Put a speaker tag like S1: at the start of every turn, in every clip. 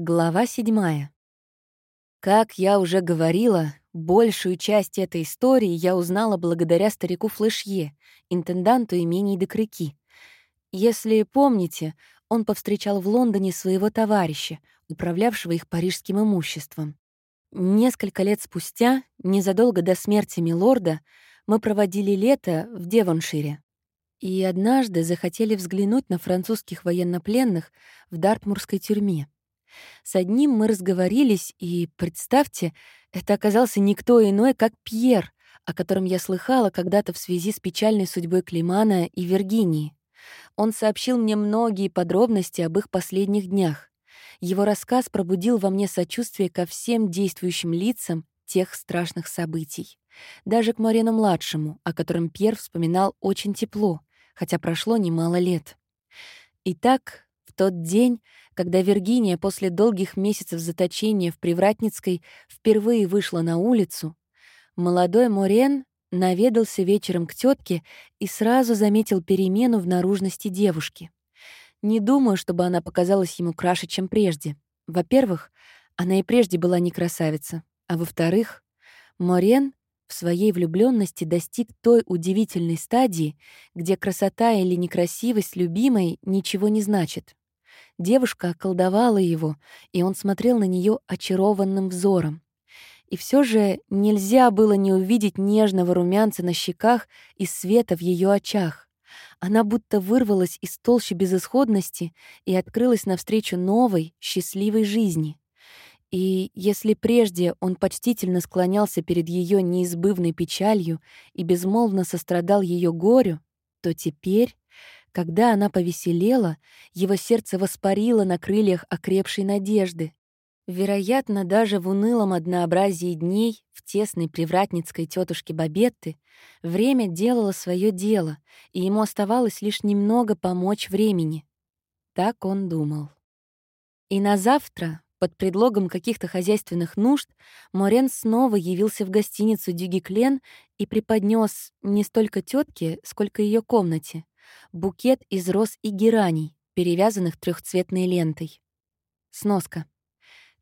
S1: Глава седьмая. Как я уже говорила, большую часть этой истории я узнала благодаря старику Флешье, интенданту имений Декрыки. Если помните, он повстречал в Лондоне своего товарища, управлявшего их парижским имуществом. Несколько лет спустя, незадолго до смерти Милорда, мы проводили лето в Девоншире. И однажды захотели взглянуть на французских военнопленных в Дартмурской тюрьме. С одним мы разговорились, и, представьте, это оказался никто иной, как Пьер, о котором я слыхала когда-то в связи с печальной судьбой Климана и Виргинии. Он сообщил мне многие подробности об их последних днях. Его рассказ пробудил во мне сочувствие ко всем действующим лицам тех страшных событий. Даже к Морену-младшему, о котором Пьер вспоминал очень тепло, хотя прошло немало лет. Итак, в тот день когда Виргиния после долгих месяцев заточения в Привратницкой впервые вышла на улицу, молодой Морен наведался вечером к тетке и сразу заметил перемену в наружности девушки. Не думаю, чтобы она показалась ему краше, чем прежде. Во-первых, она и прежде была не красавица, а во-вторых, Морен в своей влюбленности достиг той удивительной стадии, где красота или некрасивость любимой ничего не значит. Девушка околдовала его, и он смотрел на нее очарованным взором. И все же нельзя было не увидеть нежного румянца на щеках и света в ее очах. Она будто вырвалась из толщи безысходности и открылась навстречу новой, счастливой жизни. И если прежде он почтительно склонялся перед ее неизбывной печалью и безмолвно сострадал ее горю, то теперь когда она повеселела, его сердце воспарило на крыльях окрепшей надежды. Вероятно, даже в унылом однообразии дней в тесной привратницкой тетушке Бабетты время делало свое дело, и ему оставалось лишь немного помочь времени. Так он думал. И на завтра, под предлогом каких-то хозяйственных нужд, Морен снова явился в гостиницу Дюги Клен и преподнес не столько тетке, сколько ее комнате букет из роз и гераний, перевязанных трехцветной лентой. Сноска.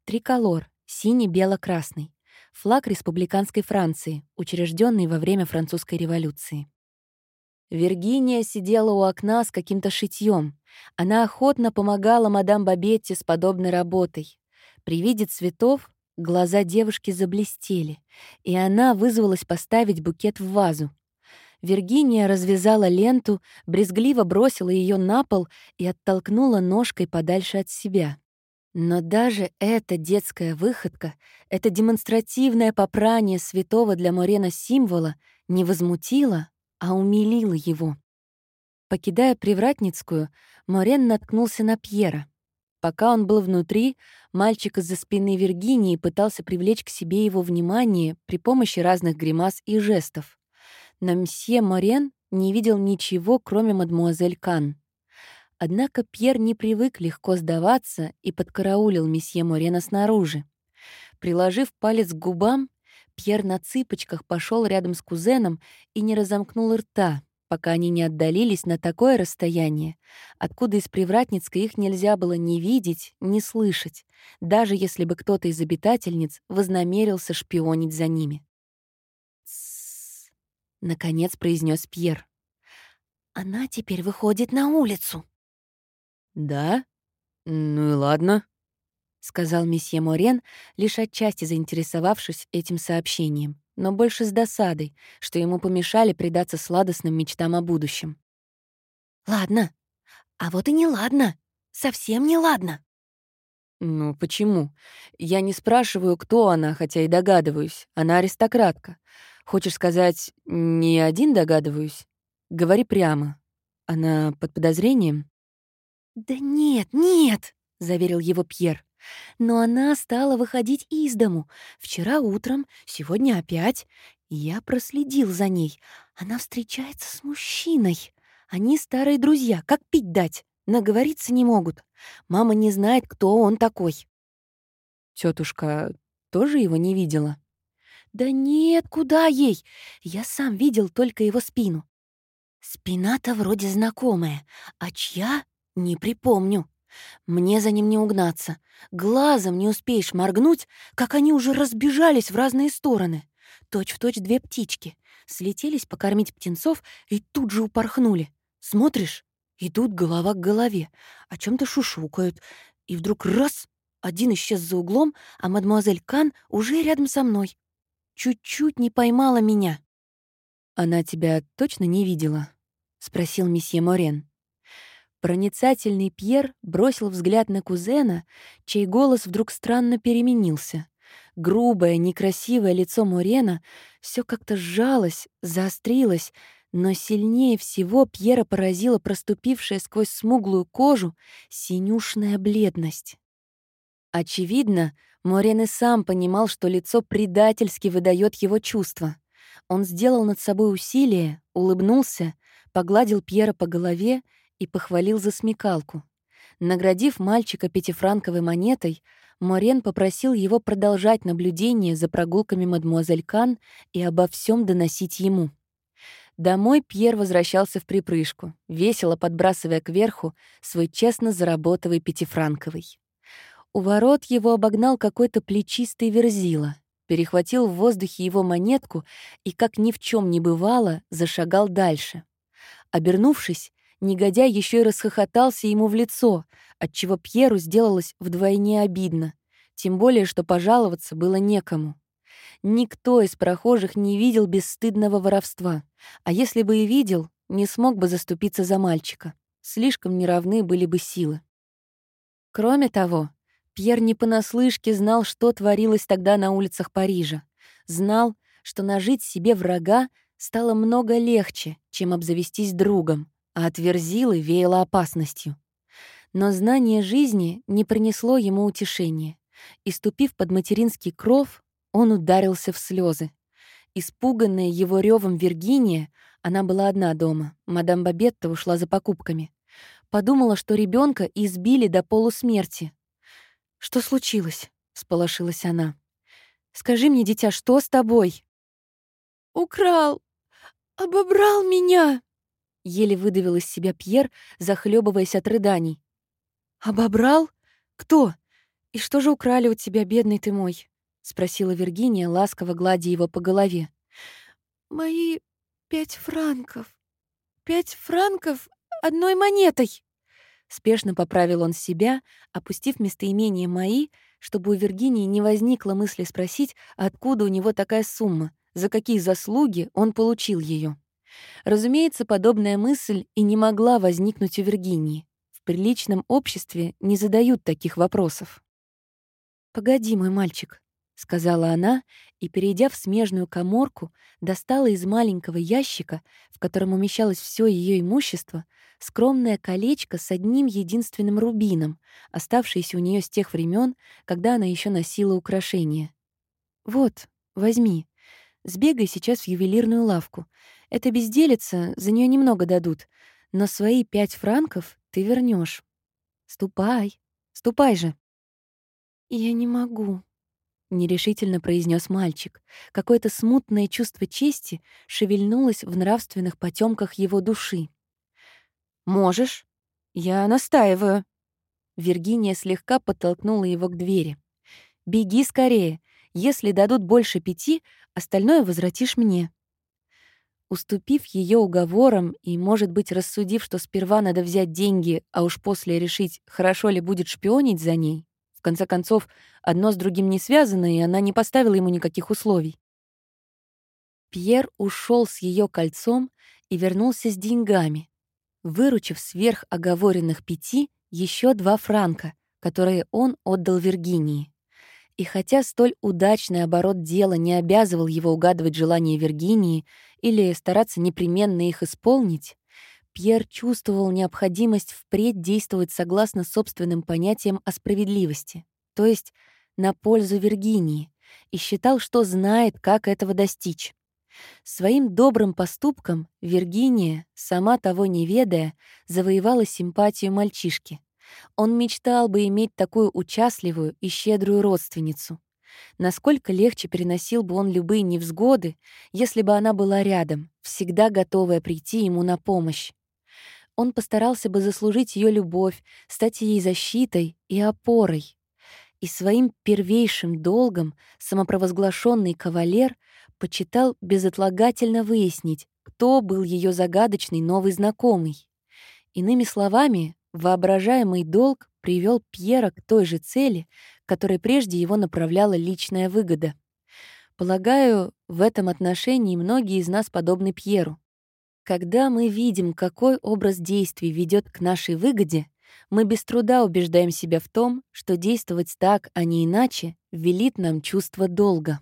S1: Триколор, синий-бело-красный. Флаг республиканской Франции, учрежденный во время французской революции. Виргиния сидела у окна с каким-то шитьем. Она охотно помогала мадам Бабетте с подобной работой. При виде цветов глаза девушки заблестели, и она вызвалась поставить букет в вазу. Виргиния развязала ленту, брезгливо бросила ее на пол и оттолкнула ножкой подальше от себя. Но даже эта детская выходка, это демонстративное попрание святого для Морена символа не возмутило, а умилило его. Покидая Привратницкую, Морен наткнулся на Пьера. Пока он был внутри, мальчик из-за спины Виргинии пытался привлечь к себе его внимание при помощи разных гримас и жестов но мсье Морен не видел ничего, кроме мадмуазель Кан. Однако Пьер не привык легко сдаваться и подкараулил месье Морена снаружи. Приложив палец к губам, Пьер на цыпочках пошел рядом с кузеном и не разомкнул рта, пока они не отдалились на такое расстояние, откуда из Привратницкой их нельзя было ни видеть, ни слышать, даже если бы кто-то из обитательниц вознамерился шпионить за ними. — наконец произнес Пьер. «Она теперь выходит на улицу».
S2: «Да? Ну и ладно», — сказал месье Морен, лишь отчасти заинтересовавшись этим сообщением, но больше с досадой, что ему помешали предаться сладостным мечтам о будущем.
S1: «Ладно. А вот и не ладно. Совсем не ладно».
S2: «Ну, почему? Я не спрашиваю, кто она, хотя и догадываюсь. Она аристократка. Хочешь сказать, не один догадываюсь? Говори прямо. Она под подозрением?
S1: Да нет, нет, заверил его Пьер. Но она стала выходить из дому. Вчера утром, сегодня опять. Я проследил за ней. Она встречается с мужчиной. Они старые друзья, как пить дать. Наговориться не могут. Мама не знает, кто он такой.
S2: Тетушка тоже его не видела?
S1: «Да нет, куда ей? Я сам видел только его спину». «Спина-то вроде знакомая, а чья — не припомню. Мне за ним не угнаться. Глазом не успеешь моргнуть, как они уже разбежались в разные стороны. Точь-в-точь точь две птички. Слетелись покормить птенцов и тут же упорхнули. Смотришь, идут голова к голове, о чем то шушукают. И вдруг раз — один исчез за углом, а мадемуазель Кан уже рядом со мной. Чуть-чуть не поймала меня.
S2: «Она тебя точно не видела?» — спросил месье Морен. Проницательный Пьер бросил взгляд на кузена, чей голос вдруг странно переменился. Грубое, некрасивое лицо Морена все как-то сжалось, заострилось, но сильнее всего Пьера поразила проступившая сквозь смуглую кожу синюшная бледность. Очевидно, Морен и сам понимал, что лицо предательски выдает его чувства. Он сделал над собой усилие, улыбнулся, погладил Пьера по голове и похвалил за смекалку. Наградив мальчика пятифранковой монетой, Морен попросил его продолжать наблюдение за прогулками мадмуазель Кан и обо всем доносить ему. Домой Пьер возвращался в припрыжку, весело подбрасывая кверху свой честно заработанный пятифранковый. У ворот его обогнал какой-то плечистый верзила, перехватил в воздухе его монетку и, как ни в чем не бывало, зашагал дальше. Обернувшись, Негодяй еще и расхохотался ему в лицо, отчего Пьеру сделалось вдвойне обидно, тем более, что пожаловаться было некому. Никто из прохожих не видел бесстыдного воровства, а если бы и видел, не смог бы заступиться за мальчика. Слишком неравны были бы силы. Кроме того, Пьер не понаслышке знал, что творилось тогда на улицах Парижа. Знал, что нажить себе врага стало много легче, чем обзавестись другом, а от Верзилы веяло опасностью. Но знание жизни не принесло ему утешения. И, ступив под материнский кров, он ударился в слезы. Испуганная его ревом Виргиния, она была одна дома, мадам Бабетта ушла за покупками, подумала, что ребенка избили до полусмерти. «Что случилось?» — сполошилась она. «Скажи мне, дитя, что с тобой?»
S1: «Украл! Обобрал меня!»
S2: Еле выдавил из себя Пьер, захлебываясь от рыданий.
S1: «Обобрал? Кто? И что же украли у тебя, бедный ты мой?» — спросила Виргиния, ласково гладя его по голове. «Мои пять франков. Пять франков одной монетой!» Спешно поправил он себя, опустив местоимение «мои», чтобы у Виргинии не возникло мысли спросить, откуда у него такая сумма, за какие заслуги он получил ее. Разумеется, подобная мысль и не могла возникнуть у Виргинии. В приличном обществе не задают таких вопросов. «Погоди, мой мальчик», — сказала она, и, перейдя в смежную коморку, достала из маленького ящика, в котором умещалось все ее имущество, скромное колечко с одним единственным рубином, оставшееся у нее с тех времен, когда она еще носила украшения. «Вот, возьми. Сбегай сейчас в ювелирную лавку. Это безделица, за нее немного дадут, но свои пять франков ты вернешь. Ступай, ступай же. Я не могу, нерешительно произнес мальчик. Какое-то смутное чувство чести шевельнулось в нравственных потемках его души. Можешь? Я настаиваю. Виргиния слегка подтолкнула его к двери. «Беги скорее. Если дадут больше пяти, остальное возвратишь мне». Уступив ее уговорам и, может быть, рассудив, что сперва надо взять деньги, а уж после решить, хорошо ли будет шпионить за ней, в конце концов, одно с другим не связано, и она не поставила ему никаких условий. Пьер ушел с ее кольцом и вернулся с деньгами, выручив сверх оговоренных пяти еще два франка, которые он отдал Виргинии. И хотя столь удачный оборот дела не обязывал его угадывать желания Виргинии или стараться непременно их исполнить, Пьер чувствовал необходимость впредь действовать согласно собственным понятиям о справедливости, то есть на пользу Виргинии, и считал, что знает, как этого достичь. Своим добрым поступком Виргиния, сама того не ведая, завоевала симпатию мальчишки. Он мечтал бы иметь такую участливую и щедрую родственницу. Насколько легче переносил бы он любые невзгоды, если бы она была рядом, всегда готовая прийти ему на помощь. он постарался бы заслужить ее любовь, стать ей защитой и опорой. И своим первейшим долгом самопровозглашенный кавалер почитал безотлагательно выяснить, кто был ее загадочный новый знакомый. Иными словами, воображаемый долг привел Пьера к той же цели, которой прежде его направляла личная выгода. Полагаю, в этом отношении многие из нас подобны Пьеру. Когда мы видим, какой образ действий ведет к нашей выгоде, мы без труда убеждаем себя в том, что действовать так, а не иначе, велит нам чувство долга.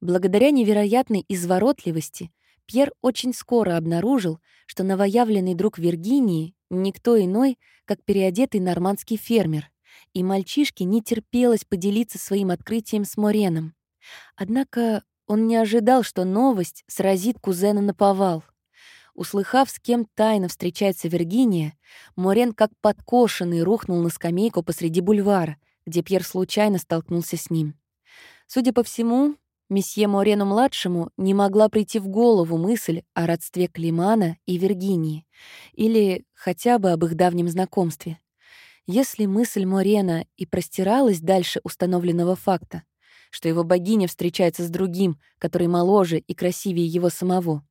S1: Благодаря невероятной изворотливости Пьер очень скоро обнаружил, что новоявленный друг Виргинии — никто иной, как переодетый нормандский фермер, и мальчишке не терпелось поделиться своим открытием с Мореном. Однако он не ожидал, что новость сразит кузена на повал. Услыхав, с кем тайно встречается Виргиния, Морен как подкошенный рухнул на скамейку посреди бульвара, где Пьер случайно столкнулся с ним. Судя по всему, месье Морену-младшему не могла прийти в голову мысль о родстве Климана и Виргинии, или хотя бы об их давнем знакомстве. Если мысль Морена и простиралась дальше установленного факта, что его богиня встречается с другим, который моложе и красивее его самого,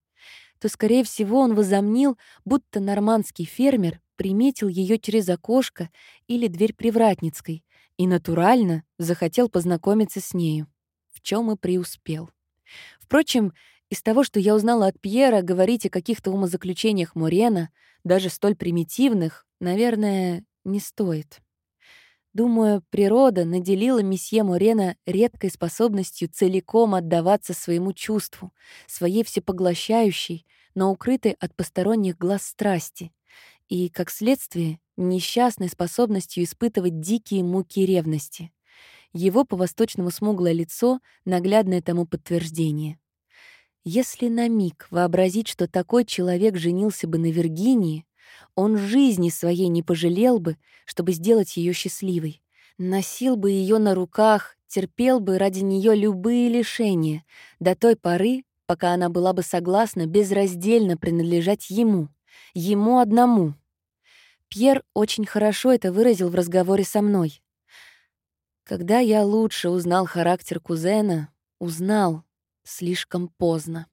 S1: то, скорее всего, он возомнил, будто нормандский фермер приметил ее через окошко или дверь привратницкой и натурально захотел познакомиться с нею чем и преуспел. Впрочем, из того, что я узнала от Пьера, говорить о каких-то умозаключениях Мурена, даже столь примитивных, наверное, не стоит. Думаю, природа наделила месье Мурена редкой способностью целиком отдаваться своему чувству, своей всепоглощающей, но укрытой от посторонних глаз страсти, и, как следствие, несчастной способностью испытывать дикие муки ревности. Его по-восточному смуглое лицо — наглядное тому подтверждение. Если на миг вообразить, что такой человек женился бы на Виргинии, он жизни своей не пожалел бы, чтобы сделать ее счастливой. Носил бы ее на руках, терпел бы ради нее любые лишения, до той поры, пока она была бы согласна безраздельно принадлежать ему, ему одному. Пьер очень хорошо это выразил в разговоре со мной. Когда я лучше узнал характер кузена, узнал слишком поздно.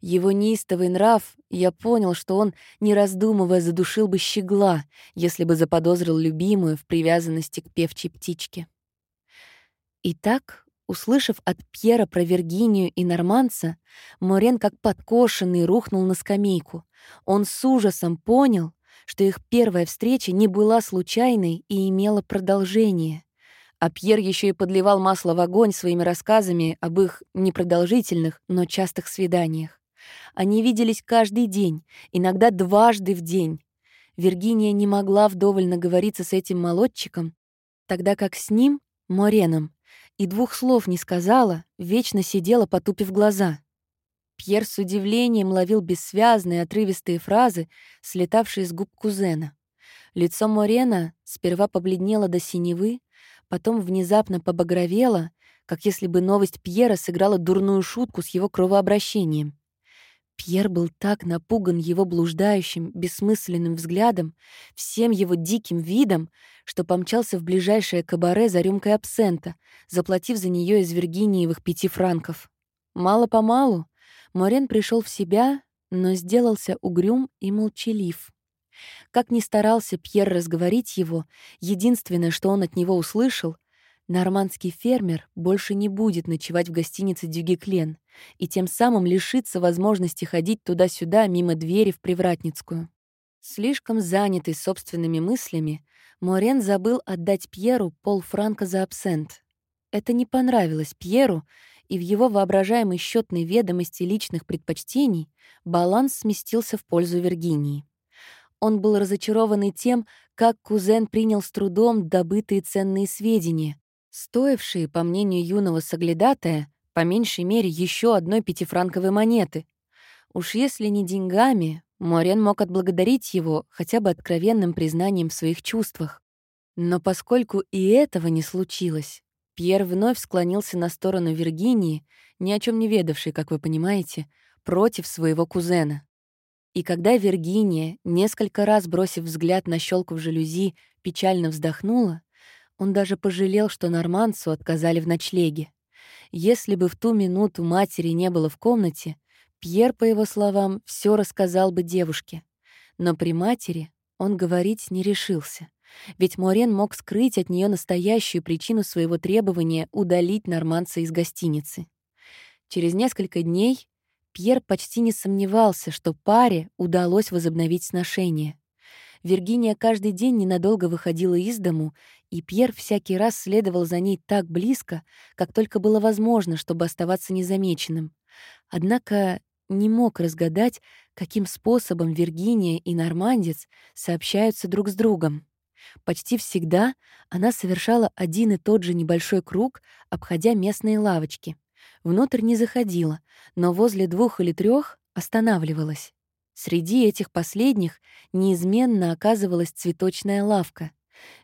S1: Его неистовый нрав, я понял, что он, не раздумывая, задушил бы щегла, если бы заподозрил любимую в привязанности к певчей птичке. Итак, услышав от Пьера про Виргинию и Норманца, Морен как подкошенный рухнул на скамейку. Он с ужасом понял, что их первая встреча не была случайной и имела продолжение — а Пьер еще и подливал масло в огонь своими рассказами об их непродолжительных, но частых свиданиях. Они виделись каждый день, иногда дважды в день. Виргиния не могла вдоволь наговориться с этим молодчиком, тогда как с ним, Мореном, и двух слов не сказала, вечно сидела, потупив глаза. Пьер с удивлением ловил бессвязные, отрывистые фразы, слетавшие с губ кузена. Лицо Морена сперва побледнело до синевы, потом внезапно побагровела, как если бы новость Пьера сыграла дурную шутку с его кровообращением. Пьер был так напуган его блуждающим, бессмысленным взглядом, всем его диким видом, что помчался в ближайшее кабаре за рюмкой абсента, заплатив за нее из Виргиниевых пяти франков. Мало-помалу Морен пришел в себя, но сделался угрюм и молчалив. Как ни старался Пьер разговорить его, единственное, что он от него услышал, нормандский фермер больше не будет ночевать в гостинице «Дюгеклен» и тем самым лишится возможности ходить туда-сюда мимо двери в Привратницкую. Слишком занятый собственными мыслями, Морен забыл отдать Пьеру полфранка за абсент. Это не понравилось Пьеру, и в его воображаемой счетной ведомости личных предпочтений баланс сместился в пользу Виргинии. Он был разочарован и тем, как кузен принял с трудом добытые ценные сведения, стоившие, по мнению юного соглядатая, по меньшей мере еще одной пятифранковой монеты. Уж если не деньгами, Морен мог отблагодарить его хотя бы откровенным признанием в своих чувствах. Но поскольку и этого не случилось, Пьер вновь склонился на сторону Виргинии, ни о чем не ведавшей, как вы понимаете, против своего кузена. И когда Виргиния, несколько раз бросив взгляд на щелку в жалюзи, печально вздохнула, он даже пожалел, что норманцу отказали в ночлеге. Если бы в ту минуту матери не было в комнате, Пьер, по его словам, все рассказал бы девушке. Но при матери он говорить не решился. Ведь Морен мог скрыть от нее настоящую причину своего требования удалить норманца из гостиницы. Через несколько дней Пьер почти не сомневался, что паре удалось возобновить сношение. Виргиния каждый день ненадолго выходила из дому, и Пьер всякий раз следовал за ней так близко, как только было возможно, чтобы оставаться незамеченным. Однако не мог разгадать, каким способом Виргиния и Нормандец сообщаются друг с другом. Почти всегда она совершала один и тот же небольшой круг, обходя местные лавочки. Внутрь не заходила, но возле двух или трех останавливалась. Среди этих последних неизменно оказывалась цветочная лавка.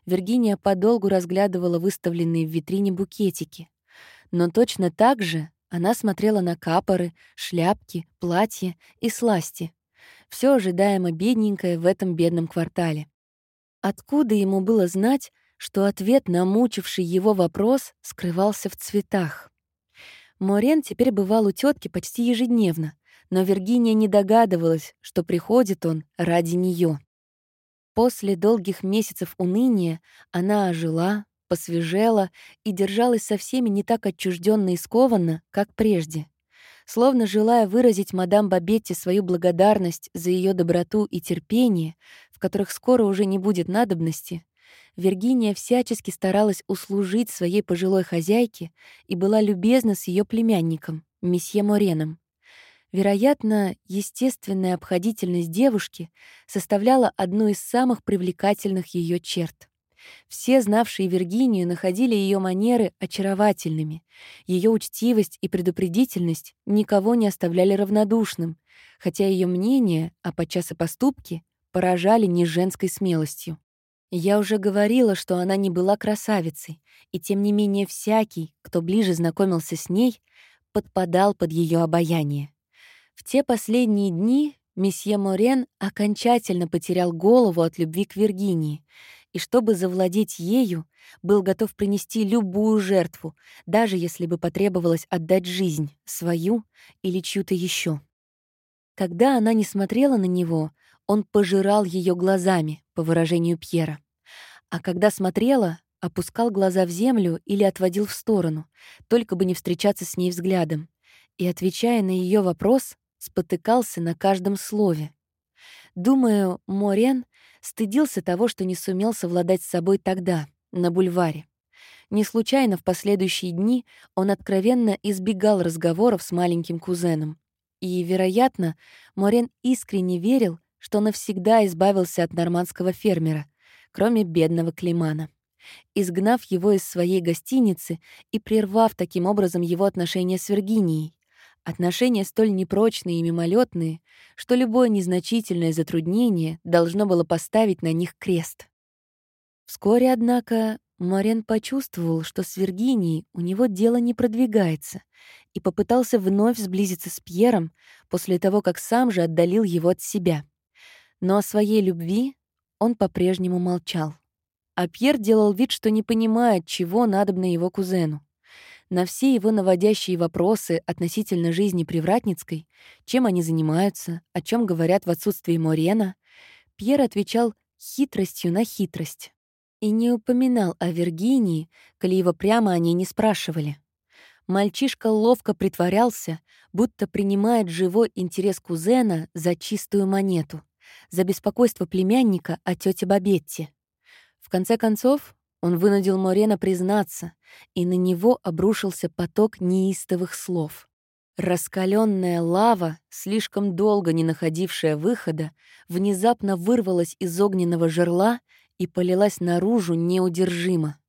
S1: Виргиния подолгу разглядывала выставленные в витрине букетики. Но точно так же она смотрела на капоры, шляпки, платья и сласти. Все ожидаемо бедненькое в этом бедном квартале. Откуда ему было знать, что ответ на мучивший его вопрос скрывался в цветах? Морен теперь бывал у тетки почти ежедневно, но Виргиния не догадывалась, что приходит он ради нее. После долгих месяцев уныния она ожила, посвежела и держалась со всеми не так отчужденно и скованно, как прежде. Словно желая выразить мадам Бабетти свою благодарность за ее доброту и терпение, в которых скоро уже не будет надобности, Виргиния всячески старалась услужить своей пожилой хозяйке и была любезна с ее племянником, месье Мореном. Вероятно, естественная обходительность девушки составляла одну из самых привлекательных ее черт. Все, знавшие Виргинию, находили ее манеры очаровательными. Ее учтивость и предупредительность никого не оставляли равнодушным, хотя ее мнение, а подчас и поступки, поражали не женской смелостью. Я уже говорила, что она не была красавицей, и тем не менее всякий, кто ближе знакомился с ней, подпадал под ее обаяние. В те последние дни месье Морен окончательно потерял голову от любви к Виргинии, и чтобы завладеть ею, был готов принести любую жертву, даже если бы потребовалось отдать жизнь, свою или чью-то еще. Когда она не смотрела на него, он пожирал ее глазами, по выражению Пьера. А когда смотрела, опускал глаза в землю или отводил в сторону, только бы не встречаться с ней взглядом. И, отвечая на ее вопрос, спотыкался на каждом слове. Думаю, Морен стыдился того, что не сумел совладать с собой тогда, на бульваре. Не случайно в последующие дни он откровенно избегал разговоров с маленьким кузеном. И, вероятно, Морен искренне верил, что навсегда избавился от нормандского фермера, кроме бедного Климана. Изгнав его из своей гостиницы и прервав таким образом его отношения с Виргинией, Отношения столь непрочные и мимолетные, что любое незначительное затруднение должно было поставить на них крест. Вскоре, однако, Морен почувствовал, что с Виргинией у него дело не продвигается, и попытался вновь сблизиться с Пьером после того, как сам же отдалил его от себя. Но о своей любви он по-прежнему молчал. А Пьер делал вид, что не понимает, чего надобно его кузену. На все его наводящие вопросы относительно жизни Привратницкой, чем они занимаются, о чем говорят в отсутствии Морена, Пьер отвечал хитростью на хитрость и не упоминал о Виргинии, коли его прямо о ней не спрашивали. Мальчишка ловко притворялся, будто принимает живой интерес кузена за чистую монету, за беспокойство племянника о тете Бабетте. В конце концов, он вынудил Морена признаться, и на него обрушился поток неистовых слов. Раскаленная лава, слишком долго не находившая выхода, внезапно вырвалась из огненного жерла и полилась наружу неудержимо.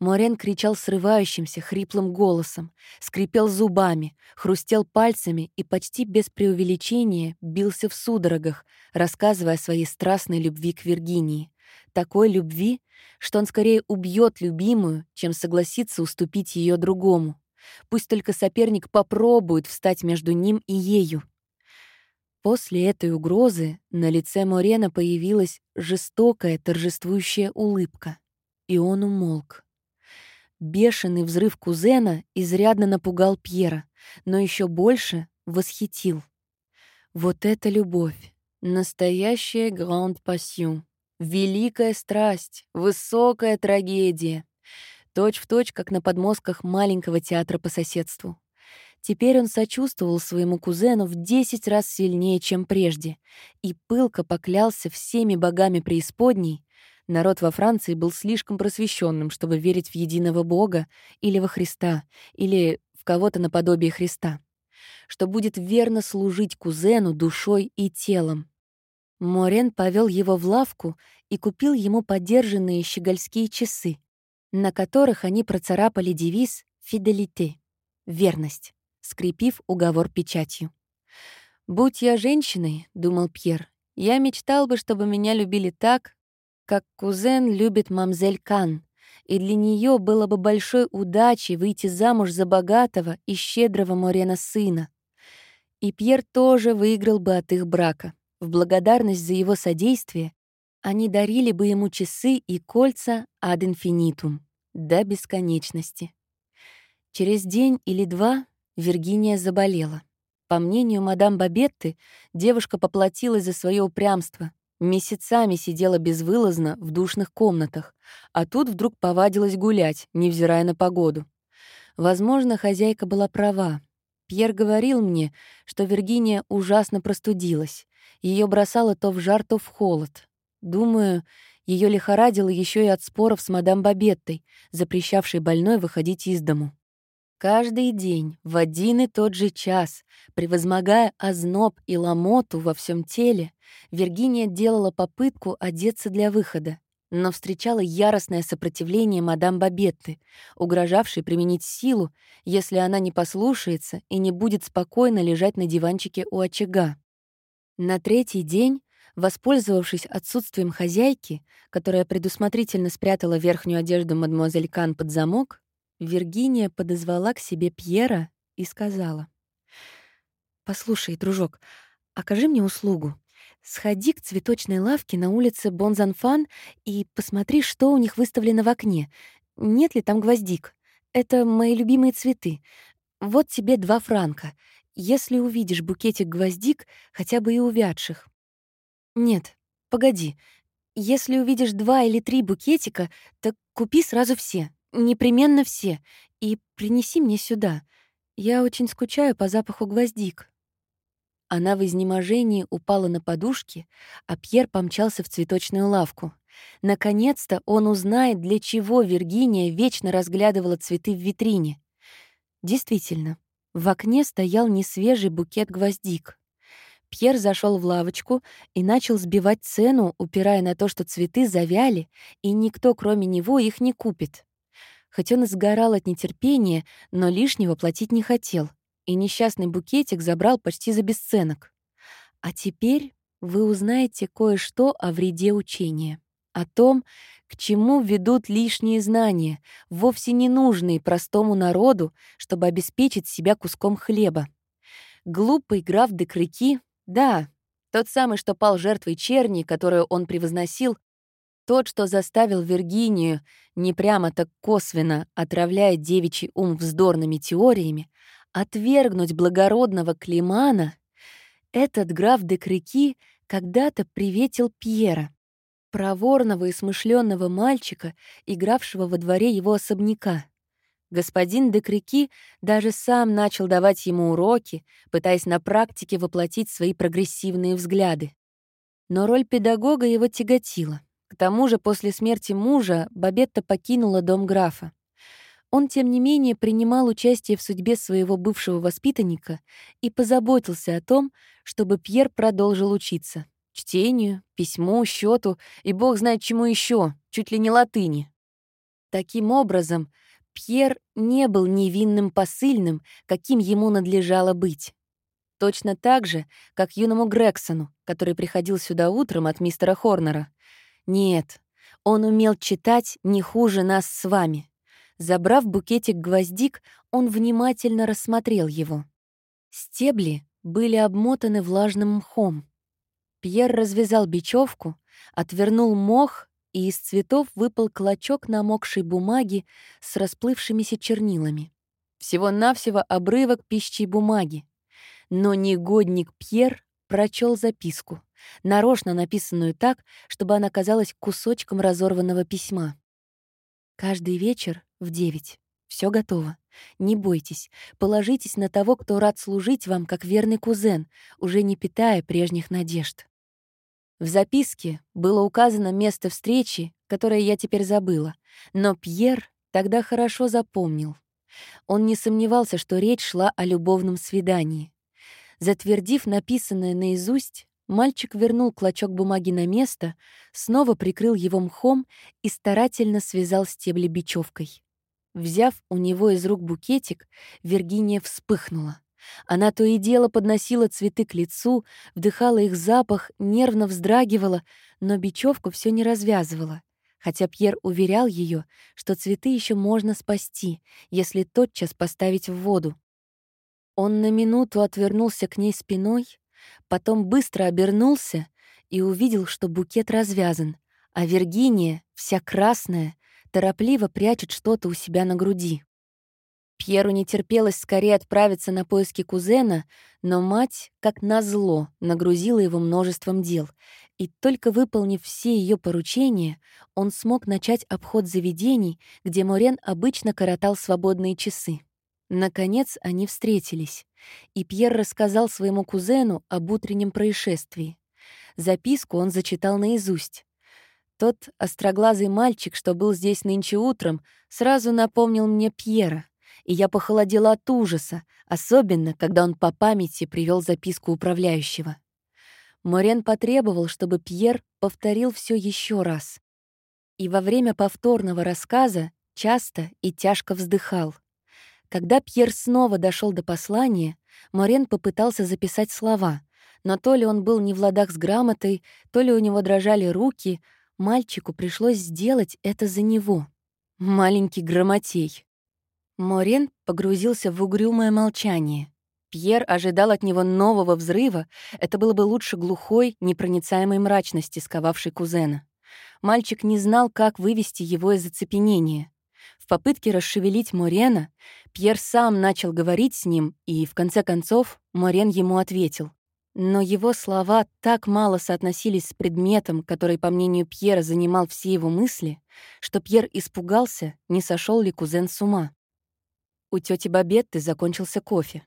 S1: Морен кричал срывающимся, хриплым голосом, скрипел зубами, хрустел пальцами и почти без преувеличения бился в судорогах, рассказывая о своей страстной любви к Виргинии такой любви, что он скорее убьет любимую, чем согласится уступить ее другому. Пусть только соперник попробует встать между ним и ею. После этой угрозы на лице Морена появилась жестокая торжествующая улыбка, и он умолк. Бешеный взрыв кузена изрядно напугал Пьера, но еще больше восхитил. Вот это любовь! Настоящая гранд пассион. Великая страсть, высокая трагедия. Точь в точь, как на подмостках маленького театра по соседству. Теперь он сочувствовал своему кузену в десять раз сильнее, чем прежде, и пылко поклялся всеми богами преисподней. Народ во Франции был слишком просвещенным, чтобы верить в единого Бога или во Христа, или в кого-то наподобие Христа, что будет верно служить кузену душой и телом. Морен повел его в лавку и купил ему подержанные щегольские часы, на которых они процарапали девиз «Фиделите» — «Верность» скрепив уговор печатью. «Будь я женщиной», — думал Пьер, — «я мечтал бы, чтобы меня любили так, как кузен любит мамзель Кан, и для нее было бы большой удачей выйти замуж за богатого и щедрого Морена сына. И Пьер тоже выиграл бы от их брака. В благодарность за его содействие они дарили бы ему часы и кольца ad infinitum, до бесконечности. Через день или два Виргиния заболела. По мнению мадам Бабетты, девушка поплатилась за свое упрямство. Месяцами сидела безвылазно в душных комнатах, а тут вдруг повадилась гулять, невзирая на погоду. Возможно, хозяйка была права. Пьер говорил мне, что Виргиния ужасно простудилась. Ее бросало то в жар, то в холод. Думаю, ее лихорадило еще и от споров с мадам Бабеттой, запрещавшей больной выходить из дому. Каждый день, в один и тот же час, превозмогая озноб и ломоту во всем теле, Виргиния делала попытку одеться для выхода, но встречала яростное сопротивление мадам Бабетты, угрожавшей применить силу, если она не послушается и не будет спокойно лежать на диванчике у очага. На третий день, воспользовавшись отсутствием хозяйки, которая предусмотрительно спрятала верхнюю одежду мадемуазель Кан под замок, Виргиния подозвала к себе Пьера и сказала. «Послушай, дружок, окажи мне услугу. Сходи к цветочной лавке на улице Бонзанфан и посмотри, что у них выставлено в окне. Нет ли там гвоздик? Это мои любимые цветы. Вот тебе два франка. Если увидишь букетик гвоздик, хотя бы и увядших. Нет, погоди. Если увидишь два или три букетика, так купи сразу все. Непременно все. И принеси мне сюда. Я очень скучаю по запаху гвоздик». Она в изнеможении упала на подушки, а Пьер помчался в цветочную лавку. Наконец-то он узнает, для чего Виргиния вечно разглядывала цветы в витрине. Действительно, в окне стоял несвежий букет гвоздик. Пьер зашел в лавочку и начал сбивать цену, упирая на то, что цветы завяли, и никто, кроме него, их не купит. Хоть он и сгорал от нетерпения, но лишнего платить не хотел, и несчастный букетик забрал почти за бесценок. А теперь вы узнаете кое-что о вреде учения, о том, к чему ведут лишние знания, вовсе не нужные простому народу, чтобы обеспечить себя куском хлеба. Глупый граф де Крыки, да, тот самый, что пал жертвой черни, которую он превозносил, тот, что заставил Виргинию, не прямо так косвенно отравляя девичий ум вздорными теориями, отвергнуть благородного Климана, этот граф де Крики когда-то приветил Пьера, проворного и смышленного мальчика, игравшего во дворе его особняка. Господин де Крики даже сам начал давать ему уроки, пытаясь на практике воплотить свои прогрессивные взгляды. Но роль педагога его тяготила. К тому же после смерти мужа Бабетта покинула дом графа. Он, тем не менее, принимал участие в судьбе своего бывшего воспитанника и позаботился о том, чтобы Пьер продолжил учиться. Чтению, письму, счету и бог знает чему еще, чуть ли не латыни. Таким образом, Пьер не был невинным посыльным, каким ему надлежало быть. Точно так же, как юному Грексону, который приходил сюда утром от мистера Хорнера — нет, он умел читать не хуже нас с вами. Забрав букетик гвоздик, он внимательно рассмотрел его. Стебли были обмотаны влажным мхом. Пьер развязал бечевку, отвернул мох, и из цветов выпал клочок намокшей бумаги с расплывшимися чернилами. Всего-навсего обрывок пищей бумаги. Но негодник Пьер прочел записку, нарочно написанную так, чтобы она казалась кусочком разорванного письма. «Каждый вечер в девять. Все готово. Не бойтесь. Положитесь на того, кто рад служить вам, как верный кузен, уже не питая прежних надежд». В записке было указано место встречи, которое я теперь забыла, но Пьер тогда хорошо запомнил. Он не сомневался, что речь шла о любовном свидании. Затвердив написанное наизусть, мальчик вернул клочок бумаги на место, снова прикрыл его мхом и старательно связал стебли бечевкой. Взяв у него из рук букетик, Виргиния вспыхнула. Она то и дело подносила цветы к лицу, вдыхала их запах, нервно вздрагивала, но бечевку все не развязывала, хотя Пьер уверял ее, что цветы еще можно спасти, если тотчас поставить в воду. Он на минуту отвернулся к ней спиной, потом быстро обернулся и увидел, что букет развязан, а Виргиния, вся красная, торопливо прячет что-то у себя на груди. Пьеру не терпелось скорее отправиться на поиски кузена, но мать, как назло, нагрузила его множеством дел, и только выполнив все ее поручения, он смог начать обход заведений, где Морен обычно коротал свободные часы. Наконец они встретились, и Пьер рассказал своему кузену об утреннем происшествии. Записку он зачитал наизусть. Тот остроглазый мальчик, что был здесь нынче утром, сразу напомнил мне Пьера, и я похолодела от ужаса, особенно, когда он по памяти привел записку управляющего. Морен потребовал, чтобы Пьер повторил все еще раз. И во время повторного рассказа часто и тяжко вздыхал. Когда Пьер снова дошел до послания, Морен попытался записать слова, но то ли он был не в ладах с грамотой, то ли у него дрожали руки, мальчику пришлось сделать это за него. Маленький грамотей. Морен погрузился в угрюмое молчание. Пьер ожидал от него нового взрыва, это было бы лучше глухой, непроницаемой мрачности, сковавшей кузена. Мальчик не знал, как вывести его из оцепенения. В попытке расшевелить Морена, Пьер сам начал говорить с ним, и, в конце концов, Морен ему ответил. Но его слова так мало соотносились с предметом, который, по мнению Пьера, занимал все его мысли, что Пьер испугался, не сошел ли кузен с ума. У тети Бабетты закончился кофе.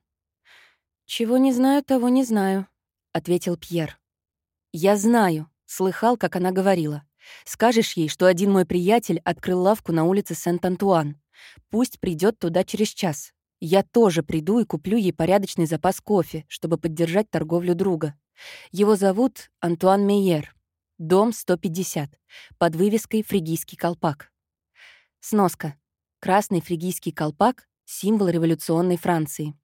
S1: «Чего не знаю, того не знаю», — ответил Пьер. «Я знаю», — слыхал, как она говорила. «Скажешь ей, что один мой приятель открыл лавку на улице Сент-Антуан. Пусть придет туда через час. Я тоже приду и куплю ей порядочный запас кофе, чтобы поддержать торговлю друга. Его зовут Антуан Мейер. Дом 150. Под вывеской «Фригийский колпак». Сноска. Красный фригийский колпак — символ революционной Франции.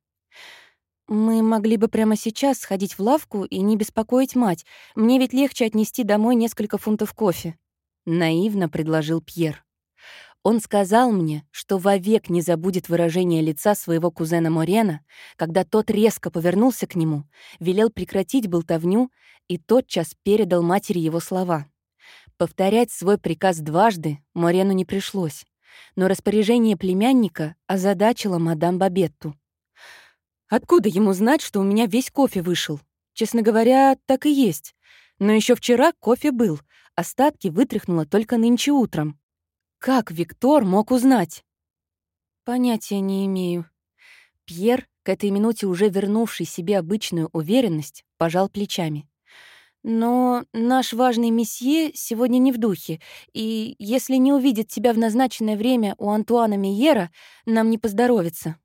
S1: «Мы могли бы прямо сейчас сходить в лавку и не беспокоить мать. Мне ведь легче отнести домой несколько фунтов кофе», — наивно предложил Пьер. Он сказал мне, что вовек не забудет выражение лица своего кузена Морена, когда тот резко повернулся к нему, велел прекратить болтовню и тотчас передал матери его слова. Повторять свой приказ дважды Морену не пришлось, но распоряжение племянника озадачило мадам Бабетту. «Откуда ему знать, что у меня весь кофе вышел? Честно говоря, так и есть. Но еще вчера кофе был, остатки вытряхнула только нынче утром. Как Виктор мог узнать? Понятия не имею. Пьер, к этой минуте уже вернувший себе обычную уверенность, пожал плечами. Но наш важный месье сегодня не в духе, и если не увидит тебя в назначенное время у Антуана Мейера, нам не поздоровится.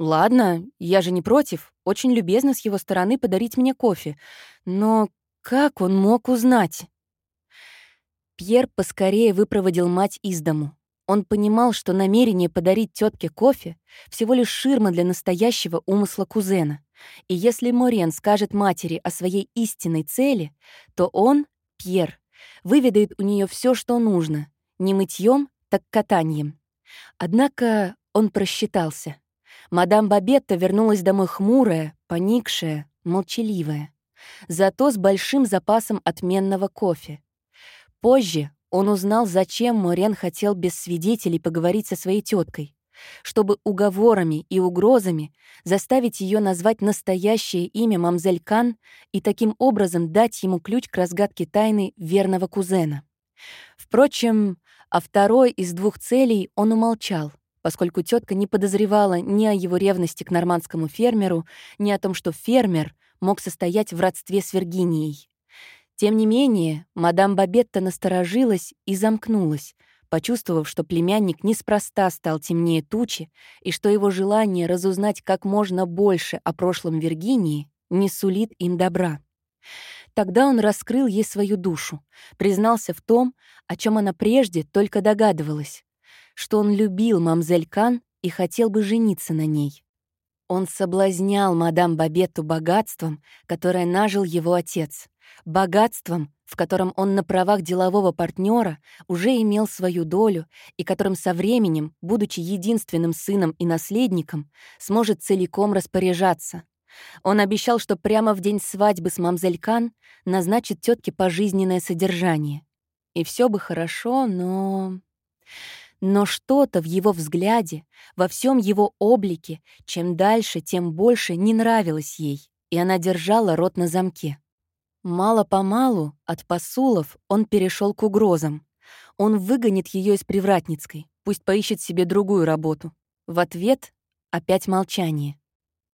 S1: Ладно, я же не против. Очень любезно с его стороны подарить мне кофе. Но как он мог узнать? Пьер поскорее выпроводил мать из дому. Он понимал, что намерение подарить тетке кофе — всего лишь ширма для настоящего умысла кузена. И если Морен скажет матери о своей истинной цели, то он, Пьер, выведает у нее все, что нужно, не мытьем, так катанием. Однако он просчитался. Мадам Бабетта вернулась домой хмурая, поникшая, молчаливая. Зато с большим запасом отменного кофе. Позже он узнал, зачем Морен хотел без свидетелей поговорить со своей теткой, чтобы уговорами и угрозами заставить ее назвать настоящее имя мамзель Кан и таким образом дать ему ключ к разгадке тайны верного кузена. Впрочем, о второй из двух целей он умолчал, поскольку тетка не подозревала ни о его ревности к нормандскому фермеру, ни о том, что фермер мог состоять в родстве с Виргинией. Тем не менее, мадам Бабетта насторожилась и замкнулась, почувствовав, что племянник неспроста стал темнее тучи и что его желание разузнать как можно больше о прошлом Виргинии не сулит им добра. Тогда он раскрыл ей свою душу, признался в том, о чем она прежде только догадывалась, что он любил мамзель Кан и хотел бы жениться на ней. Он соблазнял мадам Бабетту богатством, которое нажил его отец, богатством, в котором он на правах делового партнера уже имел свою долю и которым со временем, будучи единственным сыном и наследником, сможет целиком распоряжаться. Он обещал, что прямо в день свадьбы с мамзель Кан назначит тетке пожизненное содержание. И все бы хорошо, но... Но что-то в его взгляде, во всем его облике, чем дальше, тем больше не нравилось ей, и она держала рот на замке. Мало-помалу от посулов он перешел к угрозам. Он выгонит ее из Привратницкой, пусть поищет себе другую работу. В ответ опять молчание.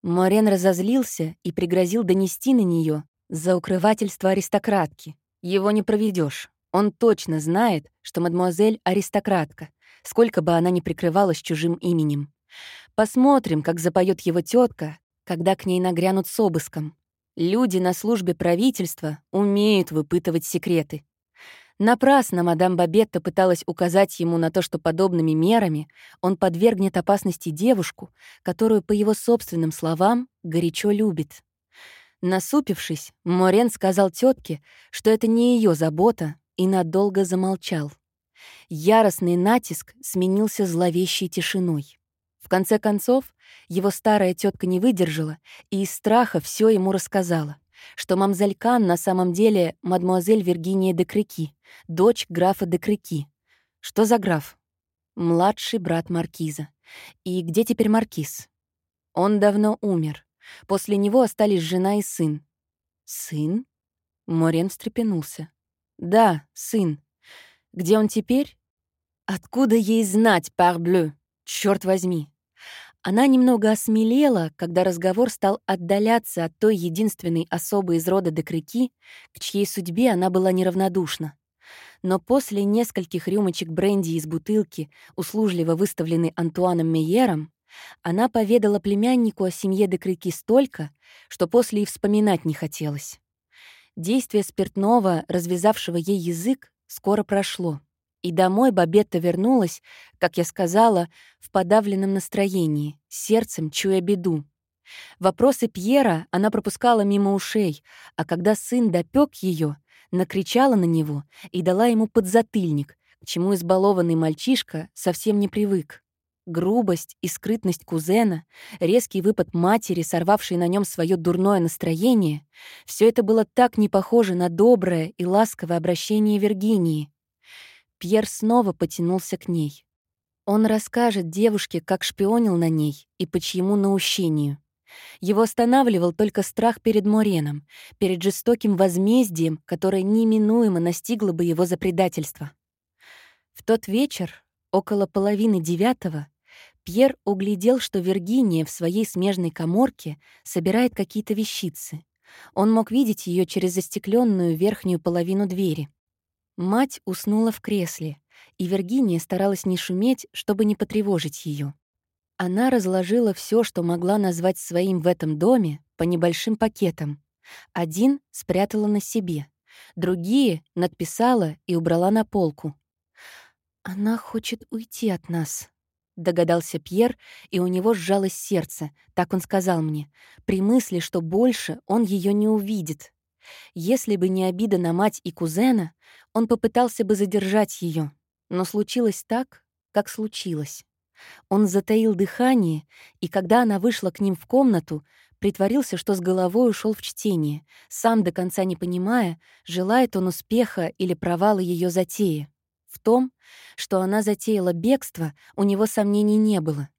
S1: Морен разозлился и пригрозил донести на нее за укрывательство аристократки. Его не проведешь. Он точно знает, что мадемуазель — аристократка, сколько бы она ни прикрывалась чужим именем. Посмотрим, как запоет его тетка, когда к ней нагрянут с обыском. Люди на службе правительства умеют выпытывать секреты. Напрасно мадам Бабетта пыталась указать ему на то, что подобными мерами он подвергнет опасности девушку, которую, по его собственным словам, горячо любит. Насупившись, Морен сказал тетке, что это не ее забота, и надолго замолчал. Яростный натиск сменился зловещей тишиной. В конце концов, его старая тетка не выдержала и из страха все ему рассказала, что мамзель Кан на самом деле мадмуазель Виргиния де Крики, дочь графа де Крики. Что за граф? Младший брат маркиза. И где теперь маркиз? Он давно умер. После него остались жена и сын. Сын? Морен встрепенулся. Да, сын. Где он теперь? Откуда ей знать, парблю? Черт возьми. Она немного осмелела, когда разговор стал отдаляться от той единственной особы из рода Декрыки, к чьей судьбе она была неравнодушна. Но после нескольких рюмочек бренди из бутылки, услужливо выставленной Антуаном Мейером, она поведала племяннику о семье Декрыки столько, что после и вспоминать не хотелось. Действие спиртного, развязавшего ей язык, скоро прошло. И домой Бабетта вернулась, как я сказала, в подавленном настроении, сердцем чуя беду. Вопросы Пьера она пропускала мимо ушей, а когда сын допек ее, накричала на него и дала ему подзатыльник, к чему избалованный мальчишка совсем не привык. Грубость и скрытность кузена, резкий выпад матери, сорвавшей на нем свое дурное настроение — все это было так не похоже на доброе и ласковое обращение Виргинии. Пьер снова потянулся к ней. Он расскажет девушке, как шпионил на ней и по чьему наущению. Его останавливал только страх перед Мореном, перед жестоким возмездием, которое неминуемо настигло бы его за предательство. В тот вечер, около половины девятого, Пьер углядел, что Виргиния в своей смежной коморке собирает какие-то вещицы. Он мог видеть ее через застекленную верхнюю половину двери. Мать уснула в кресле, и Виргиния старалась не шуметь, чтобы не потревожить ее. Она разложила все, что могла назвать своим в этом доме, по небольшим пакетам. Один спрятала на себе, другие надписала и убрала на полку. «Она хочет уйти от нас», догадался Пьер, и у него сжалось сердце, так он сказал мне, при мысли, что больше он ее не увидит. Если бы не обида на мать и кузена, он попытался бы задержать ее, но случилось так, как случилось. Он затаил дыхание, и когда она вышла к ним в комнату, притворился, что с головой ушел в чтение, сам до конца не понимая, желает он успеха или провала ее затеи. В том, что она затеяла бегство, у него сомнений не было.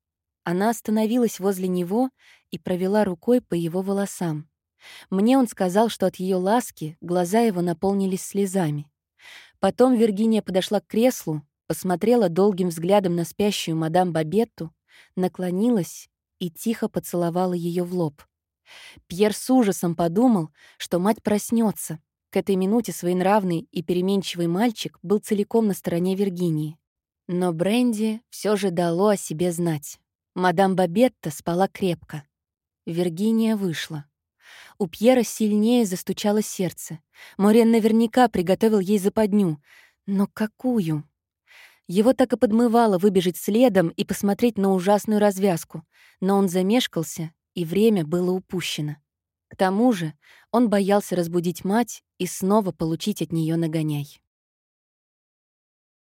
S1: Она остановилась возле него и провела рукой по его волосам. Мне он сказал, что от ее ласки глаза его наполнились слезами. Потом Виргиния подошла к креслу, посмотрела долгим взглядом на спящую мадам Бабетту, наклонилась и тихо поцеловала ее в лоб. Пьер с ужасом подумал, что мать проснется. К этой минуте своенравный и переменчивый мальчик был целиком на стороне Виргинии. Но Бренди все же дало о себе знать. Мадам Бабетта спала крепко. Виргиния вышла. У Пьера сильнее застучало сердце. Морен наверняка приготовил ей западню. Но какую? Его так и подмывало выбежать следом и посмотреть на ужасную развязку, но он замешкался, и время было упущено. К тому же он боялся разбудить мать и снова получить от нее нагоняй.